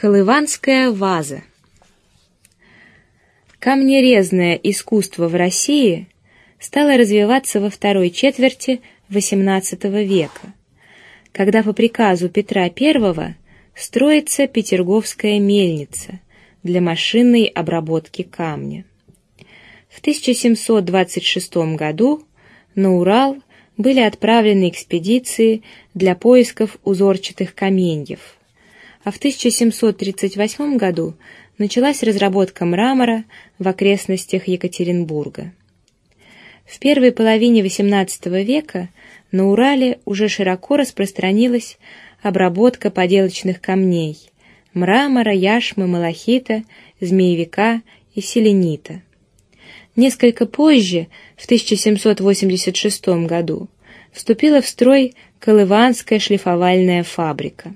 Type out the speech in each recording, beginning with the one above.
Колыванская ваза. Камнерезное искусство в России стало развиваться во второй четверти XVIII века, когда по приказу Петра I строится Петерговская мельница для машинной обработки камня. В 1726 году на Урал были отправлены экспедиции для поисков узорчатых каменьев а в 1738 году началась разработка мрамора в окрестностях Екатеринбурга. В первой половине XVIII века на Урале уже широко распространилась обработка поделочных камней: мрамора, яшмы, малахита, змеевика и селенита. Несколько позже, в 1786 году, вступила в строй Колыванская шлифовальная фабрика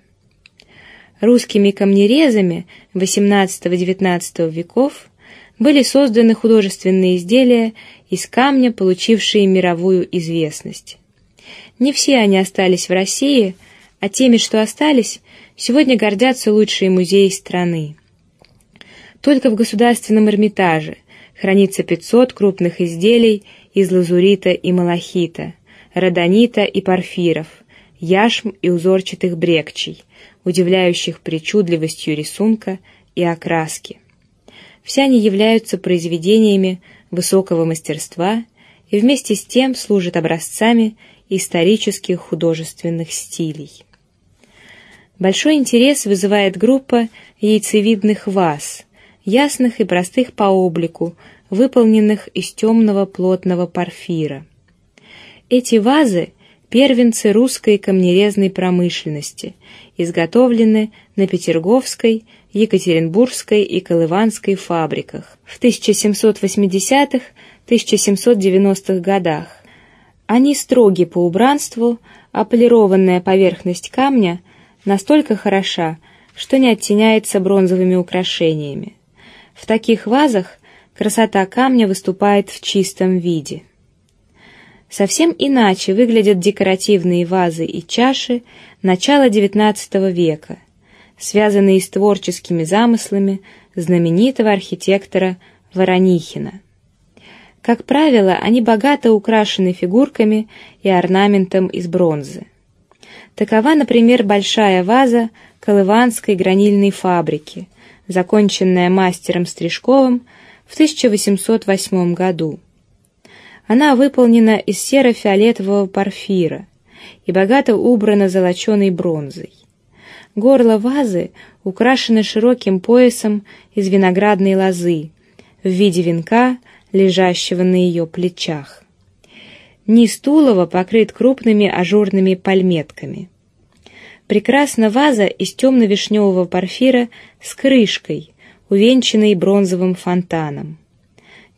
русскими камнерезами XVIII-XIX веков были созданы художественные изделия из камня, получившие мировую известность. Не все они остались в России, а теми, что остались, сегодня гордятся лучшие музеи страны. Только в Государственном Эрмитаже хранится 500 крупных изделий из лазурита и малахита, родонита и порфиров, яшм и узорчатых брекчей, удивляющих причудливостью рисунка и окраски. Все они являются произведениями высокого мастерства и вместе с тем служат образцами исторических художественных стилей. Большой интерес вызывает группа яйцевидных ваз, ясных и простых по облику, выполненных из темного плотного порфира. Эти вазы первенцы русской камнерезной промышленности, изготовлены на Петерговской, Екатеринбургской и Колыванской фабриках в 1780-1790-х годах. Они строги по убранству, а полированная поверхность камня настолько хороша, что не оттеняется бронзовыми украшениями. В таких вазах красота камня выступает в чистом виде. Совсем иначе выглядят декоративные вазы и чаши начала XIX века, связанные с творческими замыслами знаменитого архитектора Воронихина. Как правило, они богато украшены фигурками и орнаментом из бронзы. Такова, например, большая ваза Колыванской гранильной фабрики, законченная мастером Стрижковым в 1808 году. Она выполнена из серо-фиолетового порфира и богато убрана золоченой бронзой. Горло вазы украшено широким поясом из виноградной лозы в виде венка, лежащего на ее плечах. Низ тулова покрыт крупными ажурными пальметками. Прекрасна ваза из темно-вишневого порфира с крышкой, увенчанной бронзовым фонтаном.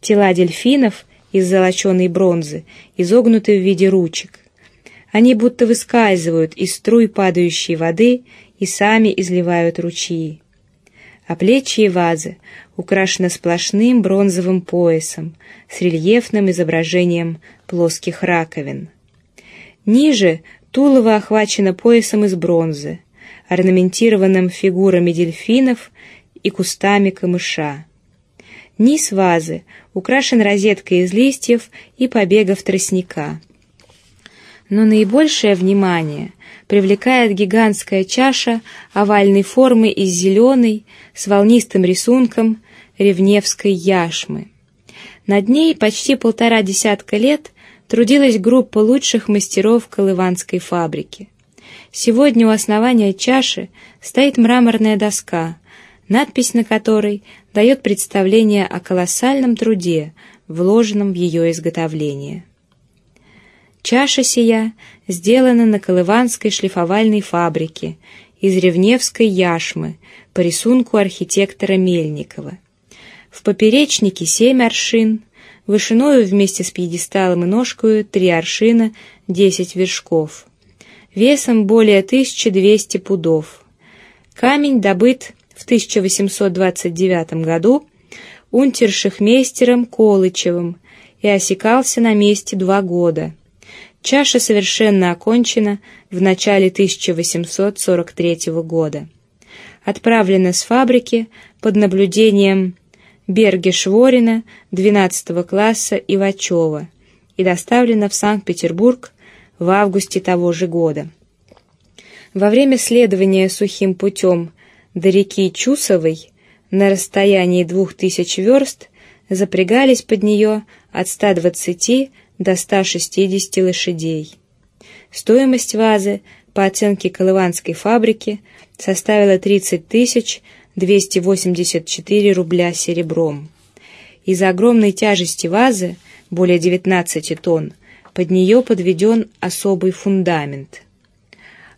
Тела дельфинов из золоченой бронзы, изогнуты в виде ручек. Они будто выскальзывают из струй падающей воды и сами изливают ручьи. А плечи вазы украшены сплошным бронзовым поясом с рельефным изображением плоских раковин. Ниже тулово охвачено поясом из бронзы, орнаментированным фигурами дельфинов и кустами камыша. Низ вазы украшен розеткой из листьев и побегов тростника. Но наибольшее внимание привлекает гигантская чаша овальной формы из зеленой с волнистым рисунком ревневской яшмы. Над ней почти полтора десятка лет трудилась группа лучших мастеров колыванской фабрики. Сегодня у основания чаши стоит мраморная доска, надпись на которой дает представление о колоссальном труде, вложенном в ее изготовление. Чаша сия сделана на Колыванской шлифовальной фабрике из ревневской яшмы по рисунку архитектора Мельникова. В поперечнике семь аршин, вышиною вместе с пьедесталом и ножкою три аршина, десять вершков, весом более 1200 пудов. Камень добыт в 1829 году унтершихмейстером Колычевым и осекался на месте два года. Чаша совершенно окончена в начале 1843 года. отправлена с фабрики под наблюдением Берги Шворина 12 класса Ивачева и доставлена в Санкт-Петербург в августе того же года. Во время следования сухим путем до реки Чусовой на расстоянии двух тысяч верст запрягались под нее от 120 до 160 лошадей. Стоимость вазы по оценке Колыванской фабрики составила 30 тысяч 284 рубля серебром. Из-за огромной тяжести вазы, более 19 тонн, под нее подведен особый фундамент.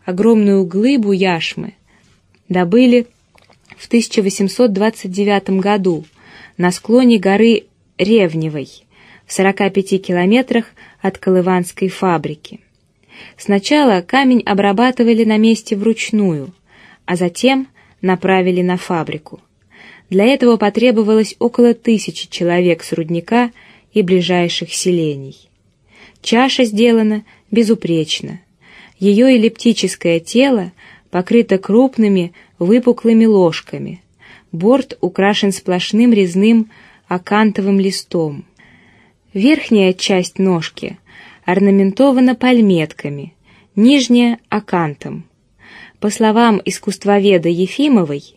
Огромную глыбу яшмы добыли в 1829 году на склоне горы Ревневой, в 45 километрах от Колыванской фабрики. Сначала камень обрабатывали на месте вручную, а затем направили на фабрику. Для этого потребовалось около тысячи человек с рудника и ближайших селений. Чаша сделана безупречно. Ее эллиптическое тело покрыто крупными выпуклыми ложками. Борт украшен сплошным резным акантовым листом. Верхняя часть ножки орнаментована пальметками, нижняя — акантом. По словам искусствоведа Ефимовой,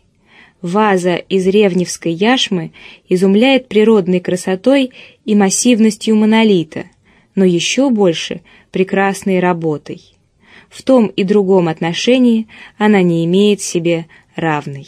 ваза из ревневской яшмы изумляет природной красотой и массивностью монолита, но еще больше прекрасной работой. В том и другом отношении она не имеет себе равной.